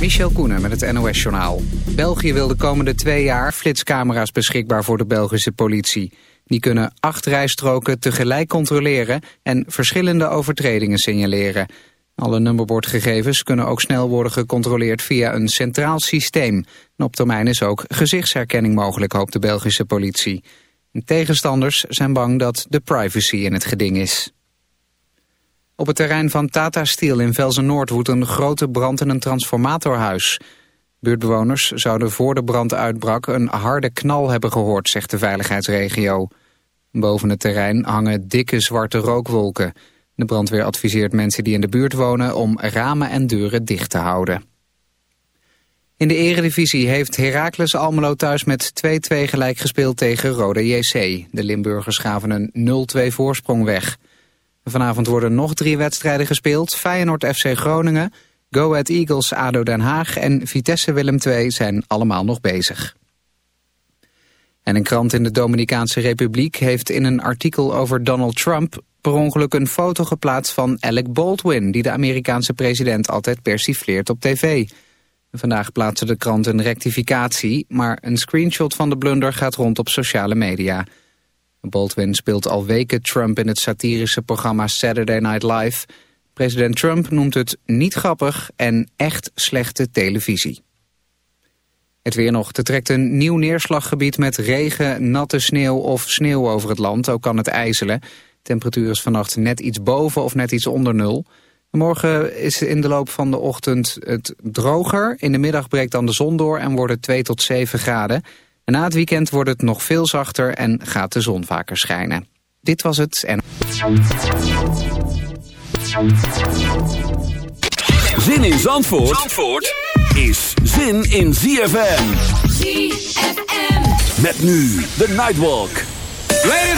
Michel Koenen met het NOS-journaal. België wil de komende twee jaar flitscamera's beschikbaar voor de Belgische politie. Die kunnen acht rijstroken tegelijk controleren en verschillende overtredingen signaleren. Alle nummerbordgegevens kunnen ook snel worden gecontroleerd via een centraal systeem. En op termijn is ook gezichtsherkenning mogelijk, hoopt de Belgische politie. tegenstanders zijn bang dat de privacy in het geding is. Op het terrein van Tata Steel in Velzen-Noord woedt een grote brand in een transformatorhuis. Buurtbewoners zouden voor de brand uitbrak een harde knal hebben gehoord, zegt de veiligheidsregio. Boven het terrein hangen dikke zwarte rookwolken. De brandweer adviseert mensen die in de buurt wonen om ramen en deuren dicht te houden. In de eredivisie heeft Heracles Almelo thuis met 2-2 gelijk gespeeld tegen Rode JC. De Limburgers gaven een 0-2 voorsprong weg. Vanavond worden nog drie wedstrijden gespeeld. Feyenoord FC Groningen, Go Ahead Eagles ADO Den Haag en Vitesse Willem II zijn allemaal nog bezig. En een krant in de Dominicaanse Republiek heeft in een artikel over Donald Trump per ongeluk een foto geplaatst van Alec Baldwin, die de Amerikaanse president altijd persifleert op tv. Vandaag plaatste de krant een rectificatie, maar een screenshot van de blunder gaat rond op sociale media. Baldwin speelt al weken Trump in het satirische programma Saturday Night Live. President Trump noemt het niet grappig en echt slechte televisie. Het weer nog. Er trekt een nieuw neerslaggebied met regen, natte sneeuw of sneeuw over het land. Ook kan het ijzelen. Temperatuur is vannacht net iets boven of net iets onder nul. Morgen is in de loop van de ochtend het droger. In de middag breekt dan de zon door en wordt het 2 tot 7 graden. En na het weekend wordt het nog veel zachter en gaat de zon vaker schijnen. Dit was het en... Zin in Zandvoort, Zandvoort is zin in ZFM. ZFM. Met nu de Nightwalk. Ladies.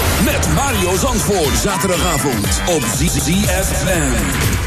Met Mario Zandvoort. Zaterdagavond op ZFM.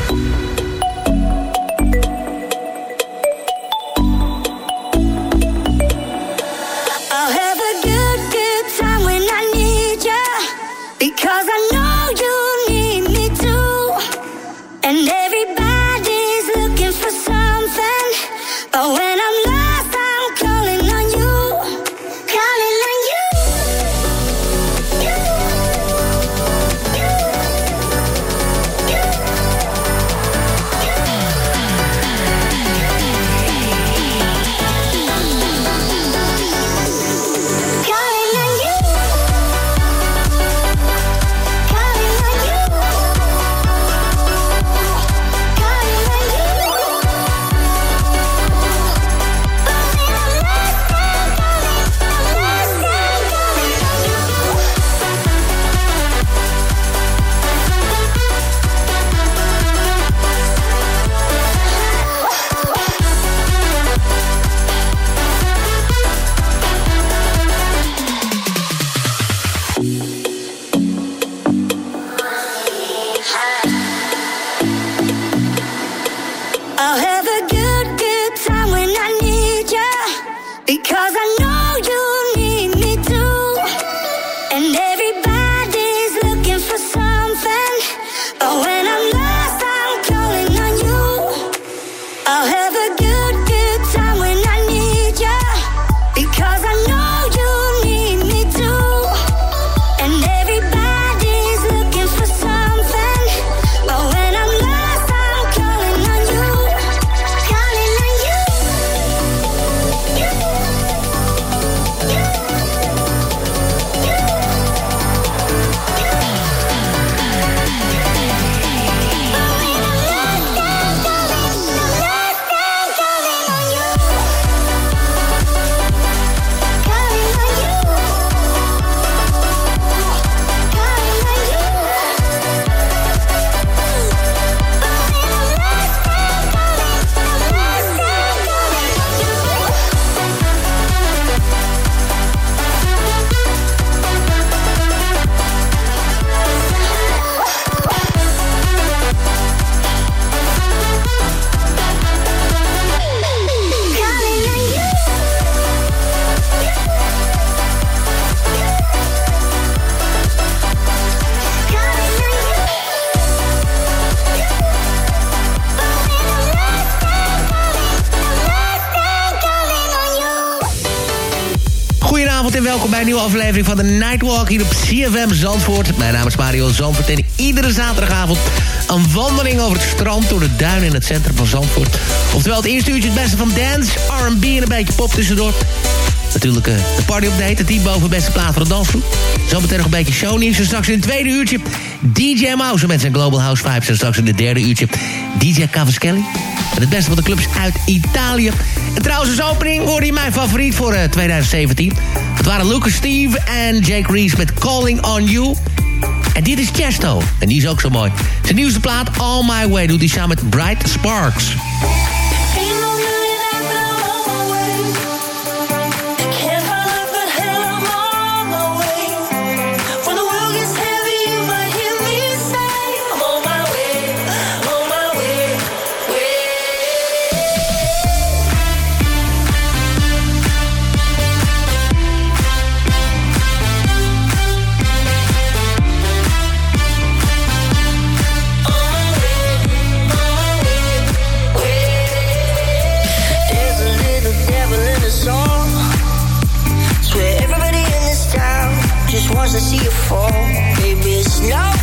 Bij een nieuwe aflevering van de Nightwalk hier op CFM Zandvoort. Mijn naam is Mario Zandvoort en iedere zaterdagavond een wandeling over het strand door de duinen in het centrum van Zandvoort. Oftewel het eerste uurtje het beste van dance, R&B en een beetje pop tussendoor. Natuurlijk uh, de party update, het team boven beste plaat voor de dansvloer. Zometeen nog een beetje shownieuws en straks in het tweede uurtje DJ Mouse met zijn Global House Vibes. En straks in het derde uurtje DJ Cavaschelli. En het beste van de clubs uit Italië. En trouwens als opening hoorde je mijn favoriet voor uh, 2017. Het waren Lucas Steve en Jake Reese met Calling On You. En dit is Chesto. En die is ook zo mooi. Zijn nieuwste plaat All My Way doet hij samen met Bright Sparks. See you fall. Baby, it's no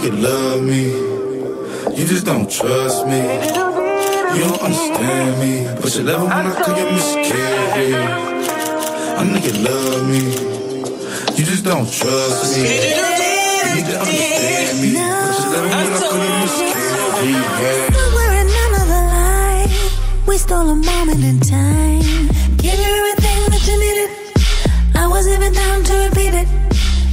think you love me. You just don't trust me. You don't understand me. But you love it when I call you miscarry. I think you love me. You just don't trust me. You need to understand me. But you love it when I call you miscarry. Yeah. Somewhere in another life, we stole a moment in time. Give you everything that you needed. I was even down to repeat it.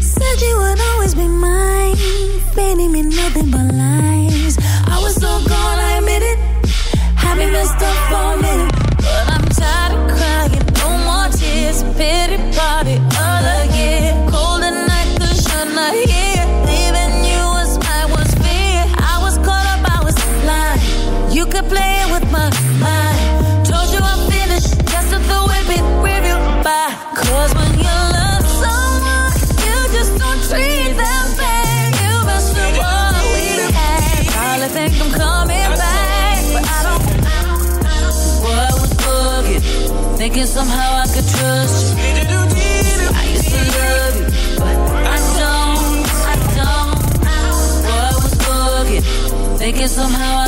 Said you would always be mine Made me nothing but lies. I was so gone, I admit it. Had me messed up for a minute. But I'm tired of crying. No more tears, pity party. Somehow I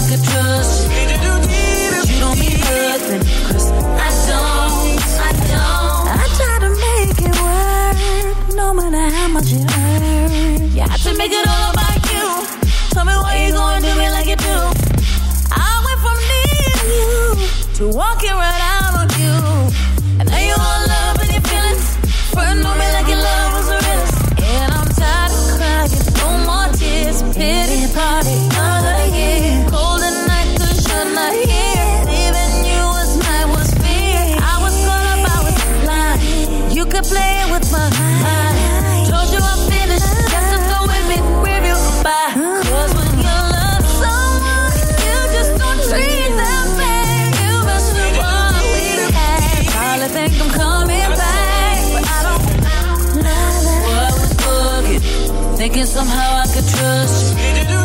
somehow I could trust you.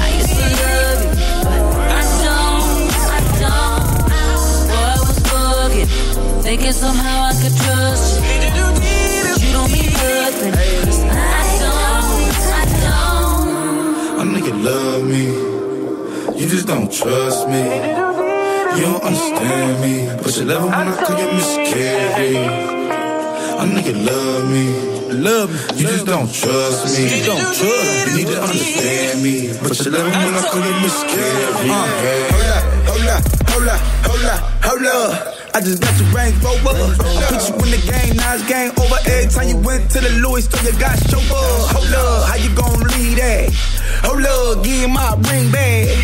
I used to love you, but I don't, I don't. I was bugging, thinking somehow I could trust you. But you don't mean nothing, I don't, I don't. A nigga love me, you just don't trust me. You don't understand me, but you love it when I call you Miss Carey. A nigga love me, love me. You just don't trust me, you don't trust. You need to understand me, but you love it when I call you Miss Carey. Uh. Hold up, hold up, hold up, hold up, hold up. I just got your range rover. Put you in the game, now it's game over. Every time you went to the Louis store, you got chauffeur. Hold up, how you gon' leave that? Hold up, give my ring back.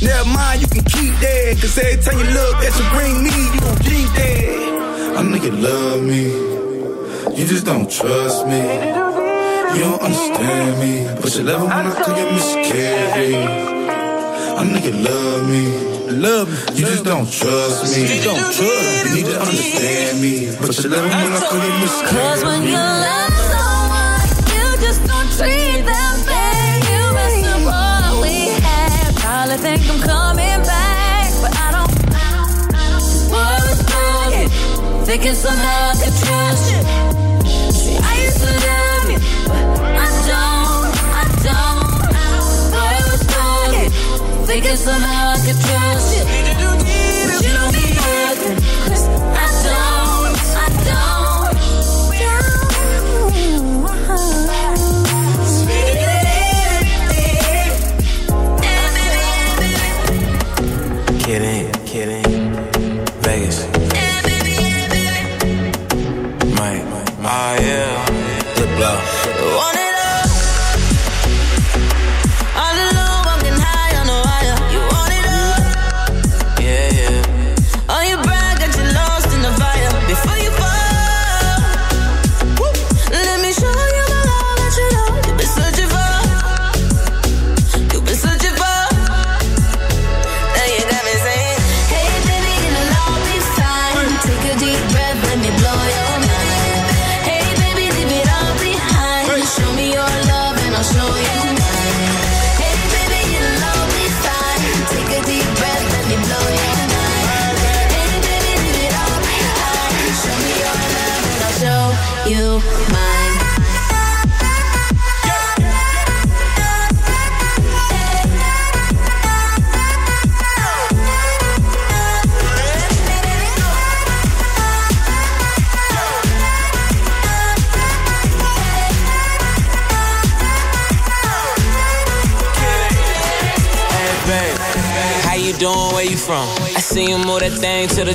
Never mind, you can keep that. Cause every time you look at your ring me, you gon' keep that. A nigga love me, you just don't trust me. You don't understand me, but you love it when I call you Miss Carey. A nigga love me, love me. You just don't trust me, you don't trust. You need to understand me, but you love me when I call you Miss Cause when you love someone, you just don't treat them fair. You mess up what we had. Probably think I'm coming back, but I don't. Boy, I was bugging, thinking somehow I could trust you.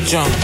jump.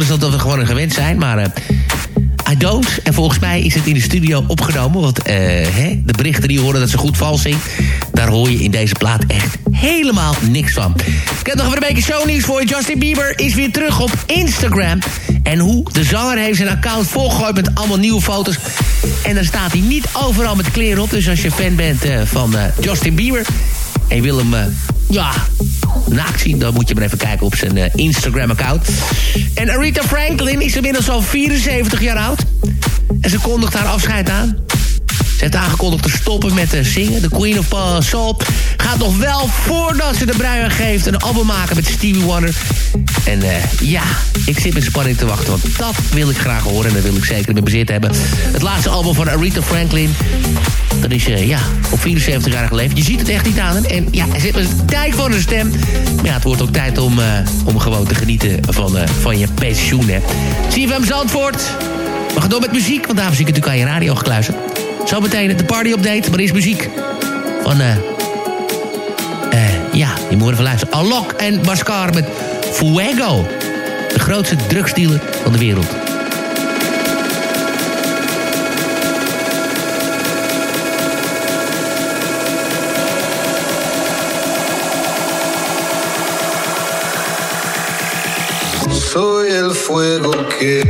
Anders dat we gewoon gewend zijn, maar... Uh, I don't. En volgens mij is het in de studio opgenomen. Want uh, hè, de berichten die horen dat ze goed vals zingt... daar hoor je in deze plaat echt helemaal niks van. Ik heb nog even een beetje shownieuws voor. Justin Bieber is weer terug op Instagram. En hoe? De zanger heeft zijn account volgegooid met allemaal nieuwe foto's. En dan staat hij niet overal met kleren op. Dus als je fan bent uh, van Justin Bieber... en je wil hem, ja, naakt zien... dan moet je maar even kijken op zijn Instagram-account. En Aretha Franklin is inmiddels al 74 jaar oud. En ze kondigt haar afscheid aan. Ze heeft aangekondigd te stoppen met zingen. De Queen of Soul gaat nog wel voordat ze de bruin geeft... een album maken met Stevie Wonder. En uh, ja, ik zit met spanning te wachten, want dat wil ik graag horen... en dat wil ik zeker in mijn bezit hebben. Het laatste album van Aretha Franklin. Dat is, uh, ja, op 74-jarige leeftijd. Je ziet het echt niet aan hem. En ja, hij zit met een dijk voor zijn stem. Maar ja, het wordt ook tijd om, uh, om gewoon te genieten van, van je pensioen, hè. CFM Zandvoort. We gaan door met muziek, want daarom zie ik natuurlijk aan je radio gekluisterd. Zometeen de party-update, maar eerst muziek van... eh ja, je moet even luisteren. Alok en Bascar met Fuego. De grootste drugsdealer van de wereld. Soy el fuego que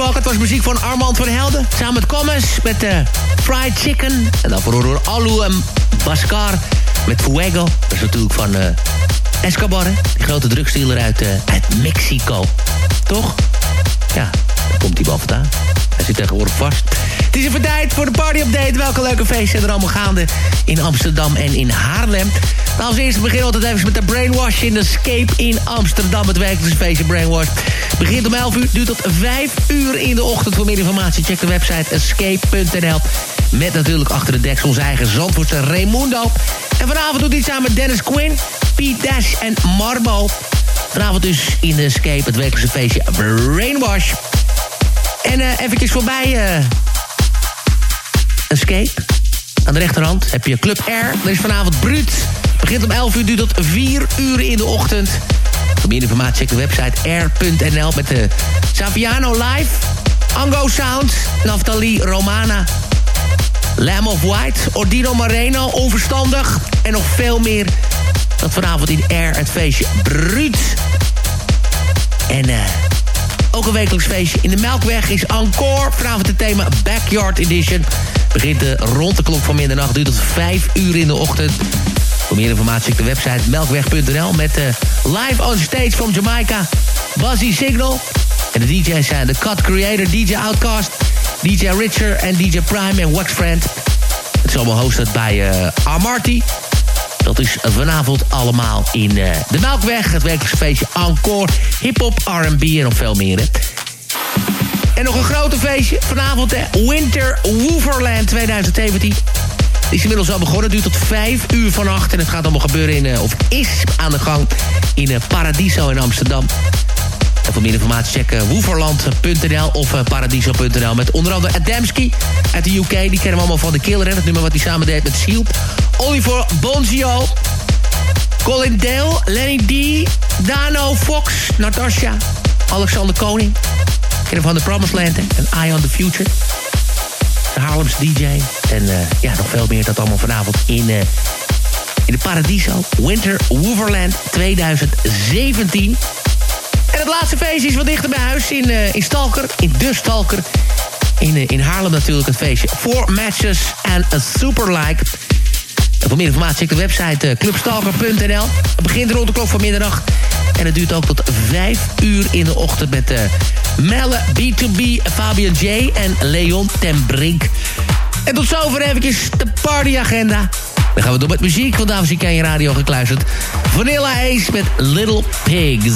Het was muziek van Armand van Helden. Samen met Commas, met de Fried Chicken. En dan voor Alu en Bascar met Fuego. Dat is natuurlijk van eh, Escobar? Die grote drugsdealer uit, eh, uit Mexico. Toch? Ja, daar komt hij wel vandaan. Hij zit tegenwoordig vast. Het is even tijd voor de party-update. Welke leuke feesten zijn er allemaal gaande in Amsterdam en in Haarlem. Als eerste beginnen we altijd even met de Brainwash in de Escape in Amsterdam. Het wekelijkse feestje Brainwash. Begint om 11 uur, duurt tot 5 uur in de ochtend. Voor meer informatie check de website escape.nl. Met natuurlijk achter de deks onze eigen Zandvoortse Raimundo. En vanavond doet hij samen met Dennis Quinn, Pete Dash en Marbo. Vanavond dus in de Escape, het wekelijkse feestje Brainwash. En eh eventjes voorbij... eh Escape. Aan de rechterhand heb je Club Air. Dat is vanavond bruut. Begint om 11 uur, duurt tot 4 uur in de ochtend. Voor meer informatie check de website air.nl met de Saviano Live, Ango Sound, Naftali Romana, Lamb of White, Ordino Moreno, Onverstandig en nog veel meer. Dat vanavond in Air het feestje Bruut. En eh ook een wekelijks feestje in de Melkweg is Encore. Vanavond het thema Backyard Edition. Begint eh, rond de klok van middernacht, duurt tot 5 uur in de ochtend. Voor meer informatie check de website melkweg.nl met eh, live on stage from Jamaica, Buzzy Signal. En de DJ's zijn de Cut Creator, DJ Outcast, DJ Richer en DJ Prime en Wax Friend. Het is allemaal hosted bij eh Amarty. Dat is vanavond allemaal in eh, de Melkweg. Het wekelijkse feestje Encore, hip-hop, R&B en nog veel meer. Hè. En nog een grote feestje. Vanavond de Winter Wooverland 2017. Is inmiddels al begonnen. Het duurt tot 5 uur vannacht. En het gaat allemaal gebeuren in, eh, of is aan de gang in eh, Paradiso in Amsterdam. En voor meer informatie check uh, woeverland.nl of paradiso.nl. Met onder andere Adamski uit de UK. Die kennen we allemaal van The Killer. Hè? Dat nummer wat hij samen deed met Shield. Oliver Bonzio. Colin Dale. Lenny D. Dano Fox. Natasha. Alexander Koning. Kennen van The Promised Land. En Eye on the Future. De Haarlems DJ. En uh, ja, nog veel meer. Dat allemaal vanavond in... Uh, in de Paradiso Winter Wooverland 2017. En het laatste feestje is wat dichter bij huis in, uh, in Stalker, in De Stalker. In, eh, in Haarlem natuurlijk het feestje. Four matches and a super like. Voor meer informatie check de website clubstalker.nl. Het begint rond de klok van middernacht. En het duurt ook tot 5 uur in de ochtend met Melle, B2B, Fabian J en Leon ten Brink. En tot zover eventjes de partyagenda. Dan gaan we door met muziek, want dames en heren je radio gekluisterd. Vanilla Ace met Little Pigs.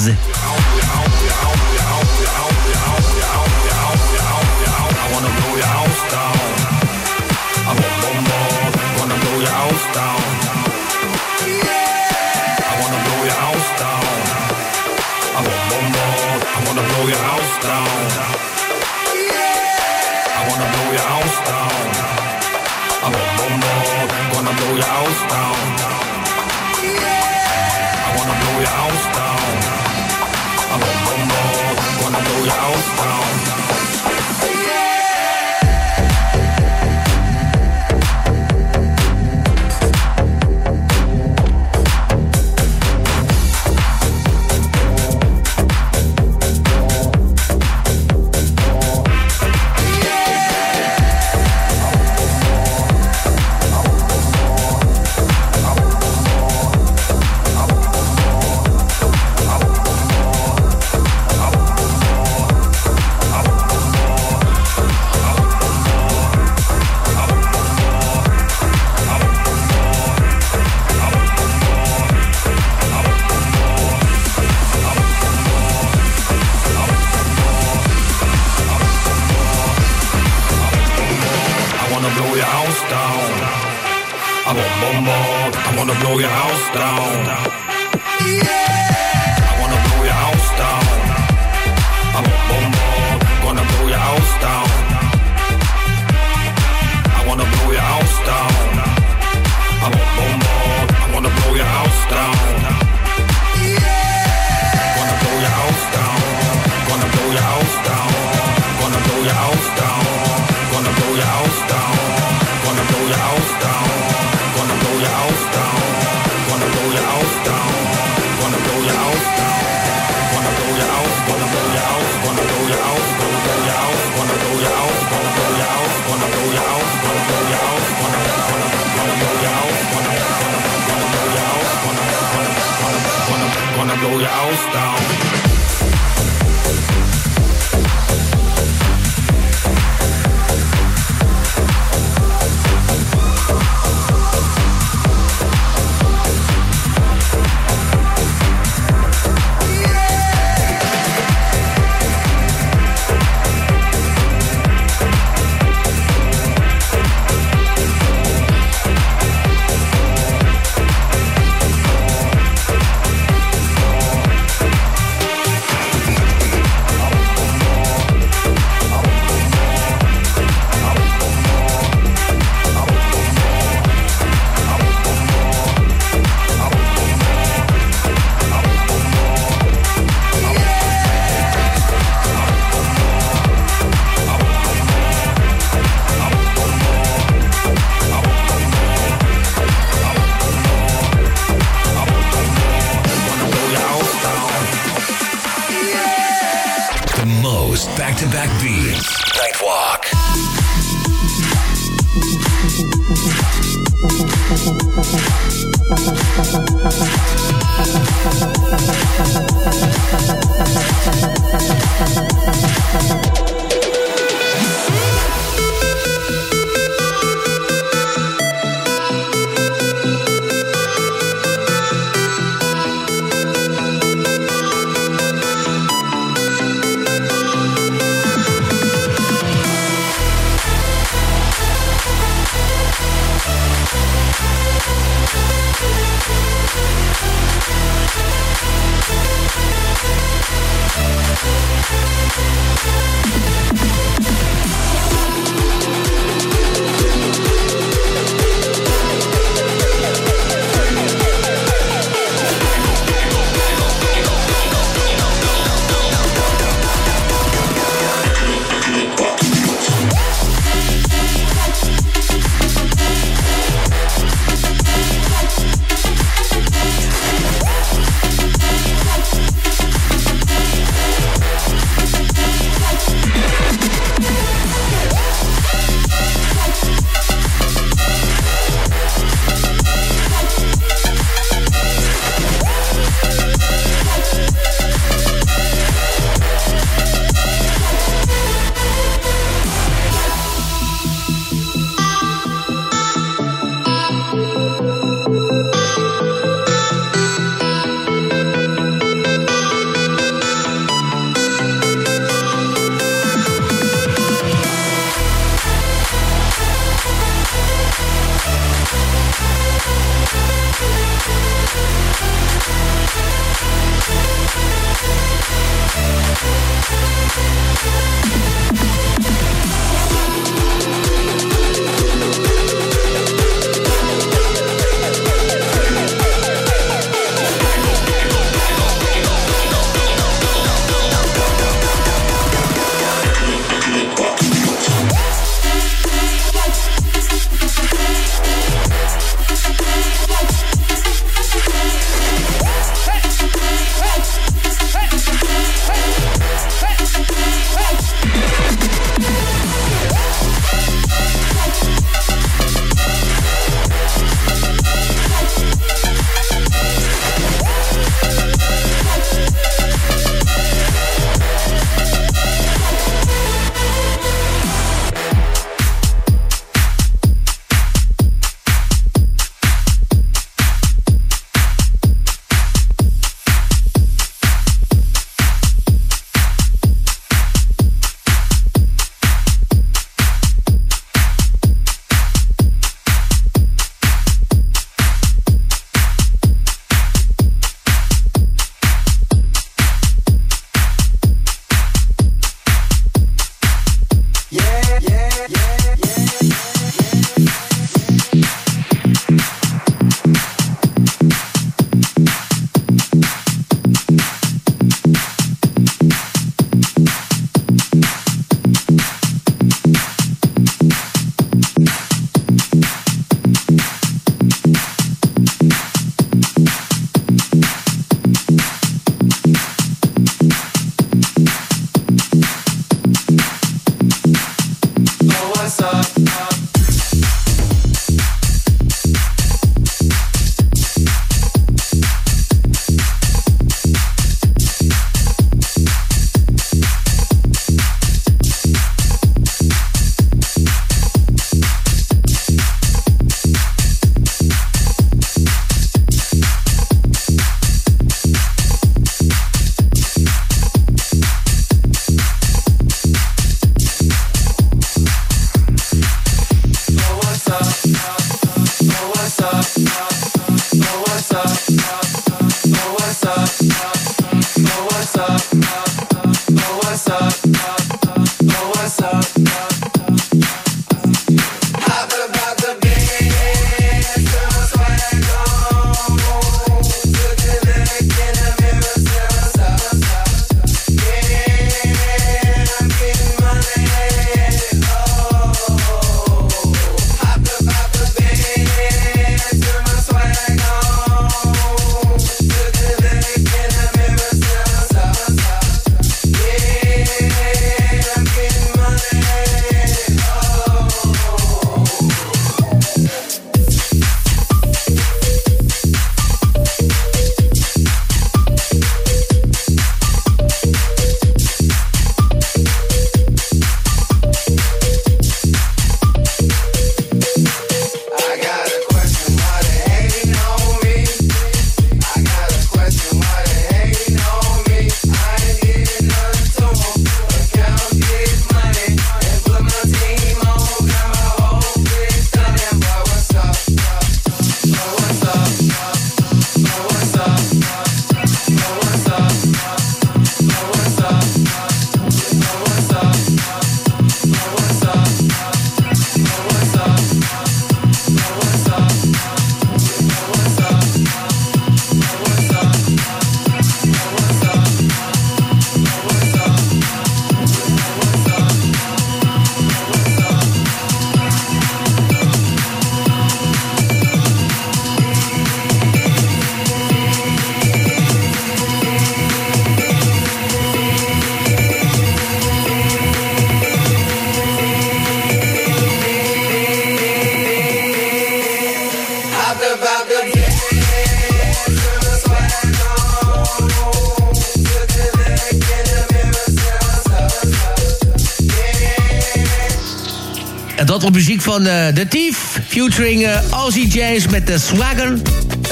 Van eh The Thief, featuring eh, Ozzy James met de Swagger.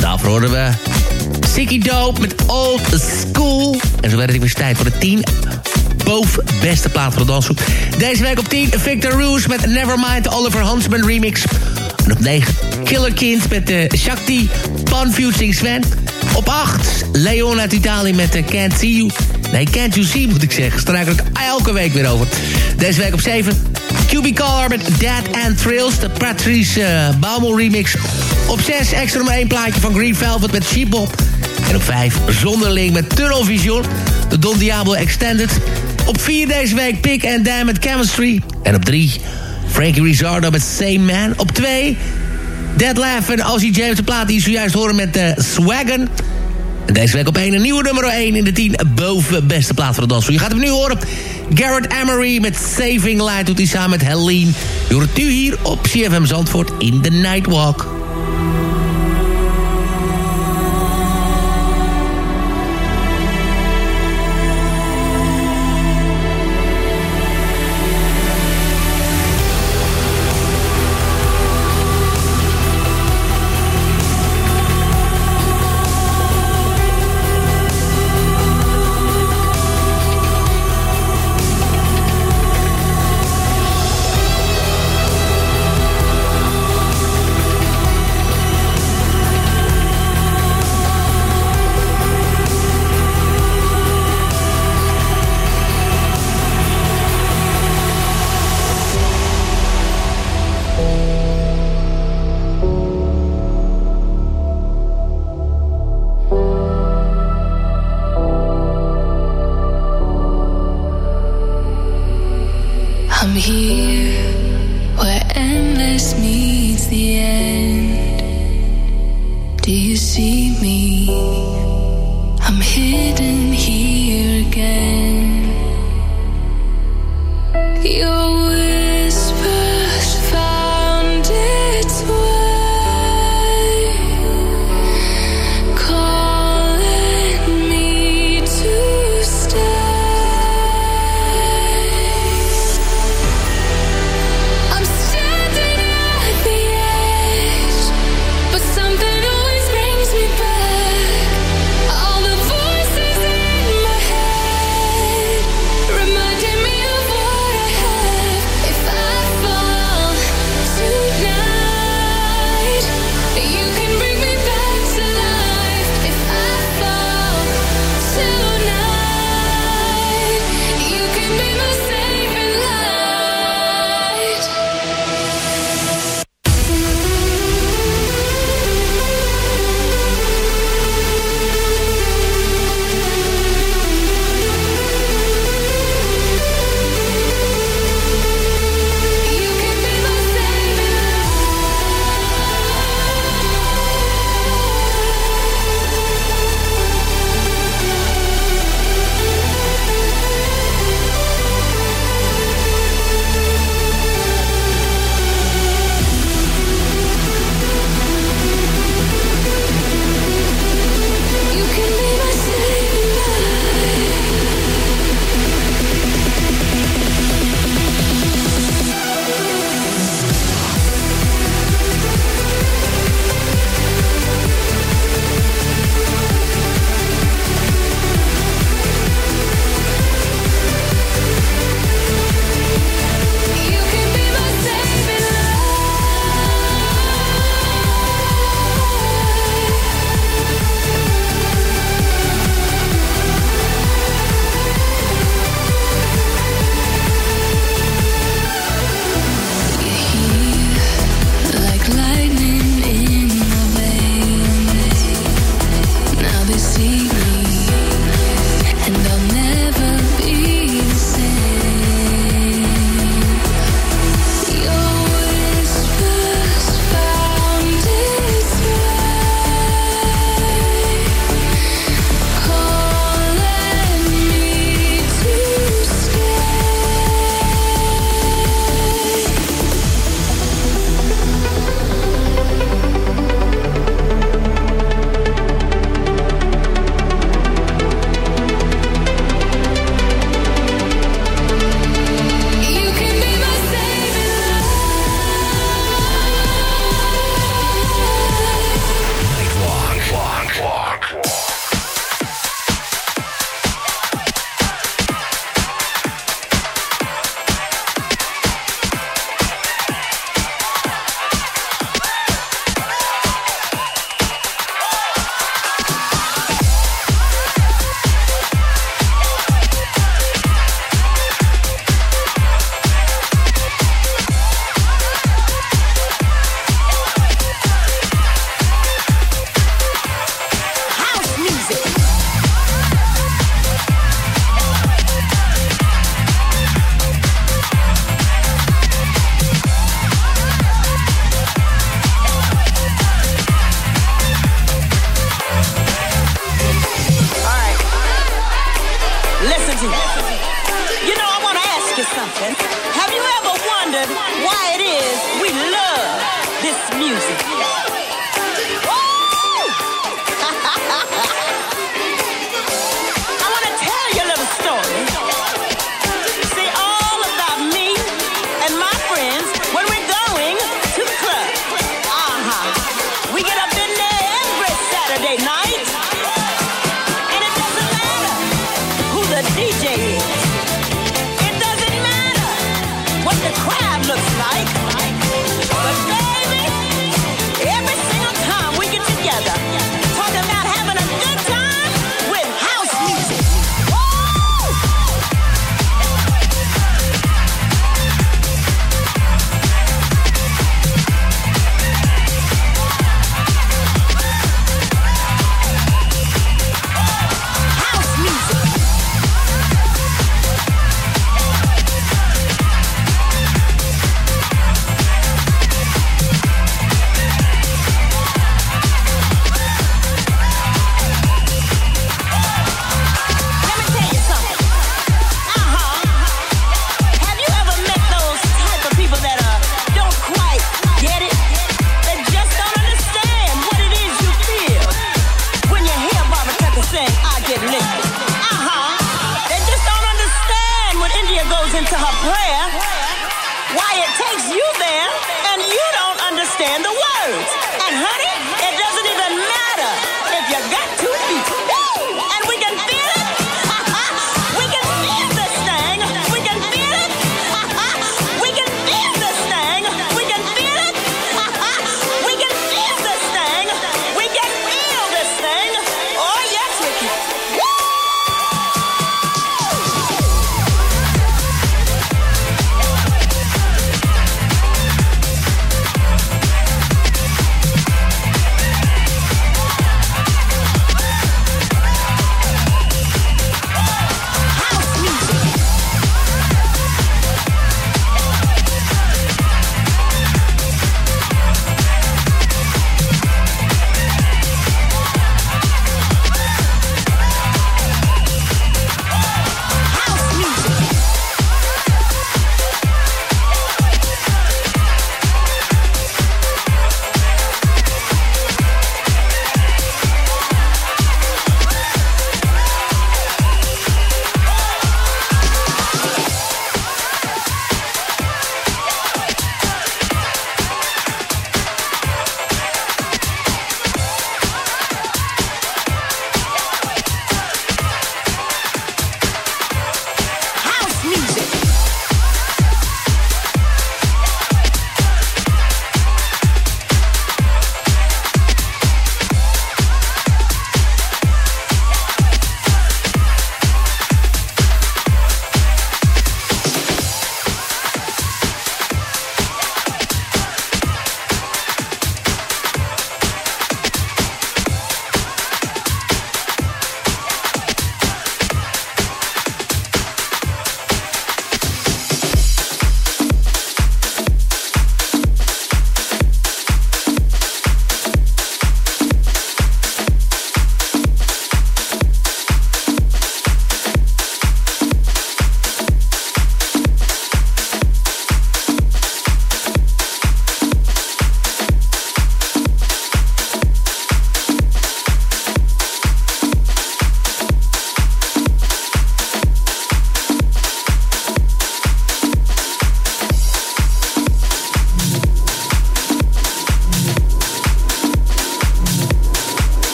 Daarvoor hoorden we Sicky Dope met Old School. En zo werd het weer tijd voor de 10 boven beste plaat van de dansgroep. Deze week op 10 Victor Roos met Nevermind, de Oliver Hansman remix. En op 9 Killer Kind met de Shakti Pan featuring Sven. Op 8 Leon uit Italië met de Can't See You. Nee, Can't You See moet ik zeggen. Struikel ik elke week weer over. Deze week op 7 QB met Dead and Thrills. De Patrice uh, Baumel remix. Op 6 extra nummer 1 plaatje van Green Velvet met Sheepbop. En op 5 Zonderling met Tunnel Vision. De Don Diablo Extended. Op 4 deze week Pick and Dan met Chemistry. En op 3 Frankie Rizzardo met Same Man. Op 2 Dead Laugh en Ozzy James de plaat die zojuist horen met uh, Swaggen. En deze week op 1 een nieuwe nummer 1 in de 10 boven beste plaat van de dans. Je gaat hem nu horen. Garrett Emery met Saving Light doet hij samen met Helene. Je hoort het hier op CFM Zandvoort in The Nightwalk.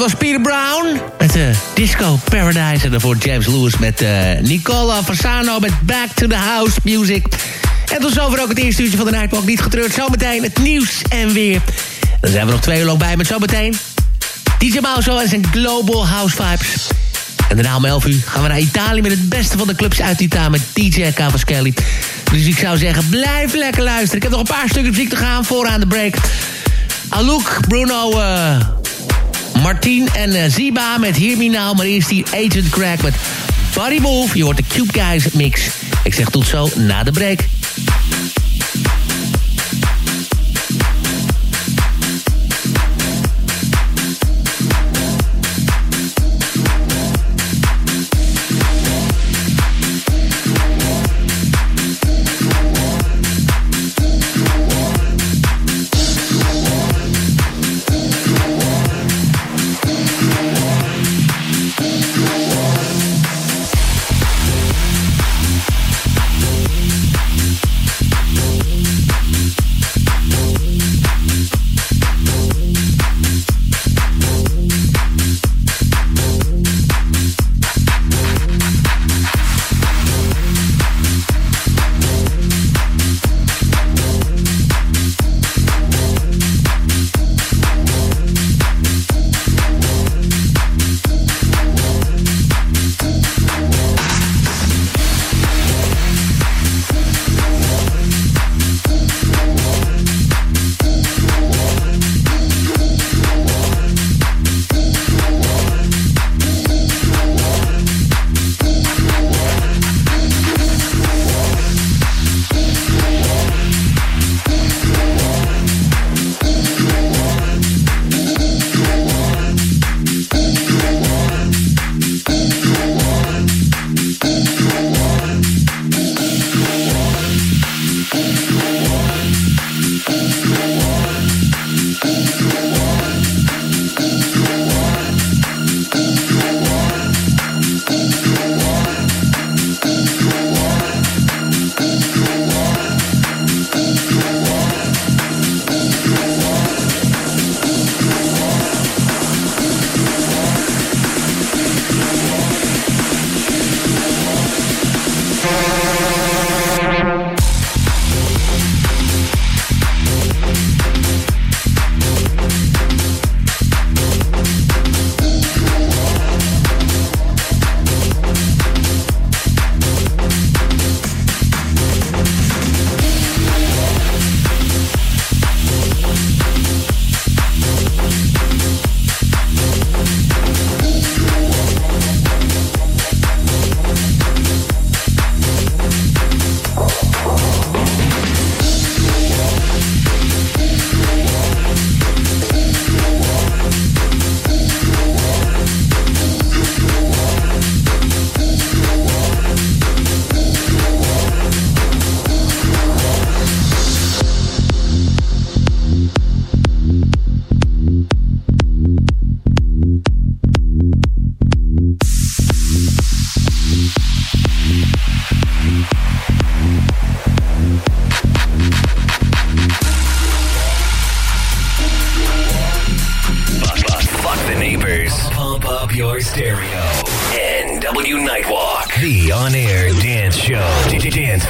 Was Peter Brown met uh, Disco Paradise. En daarvoor James Lewis met uh, Nicola Fasano met Back to the House Music. En tot zover ook het eerste uurtje van de Nightwalk. Niet getreurd, zometeen het nieuws en weer. Dan zijn we nog twee uur lang bij met zometeen... DJ Mauso en zijn Global House Vibes. En daarna om 11 uur gaan we naar Italië... met het beste van de clubs uit Italië met DJ Cavaschelli. Dus ik zou zeggen, blijf lekker luisteren. Ik heb nog een paar stukken muziek te gaan vooraan de break. Anouk, Bruno... Uh, Martien en uh, Ziba met Hear Me Now. Maar eerst die Agent Crack met Body Move. Je hoort de Cube Guys mix. Ik zeg tot zo na de break.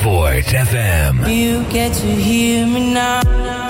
Sport FM. You get to hear me now.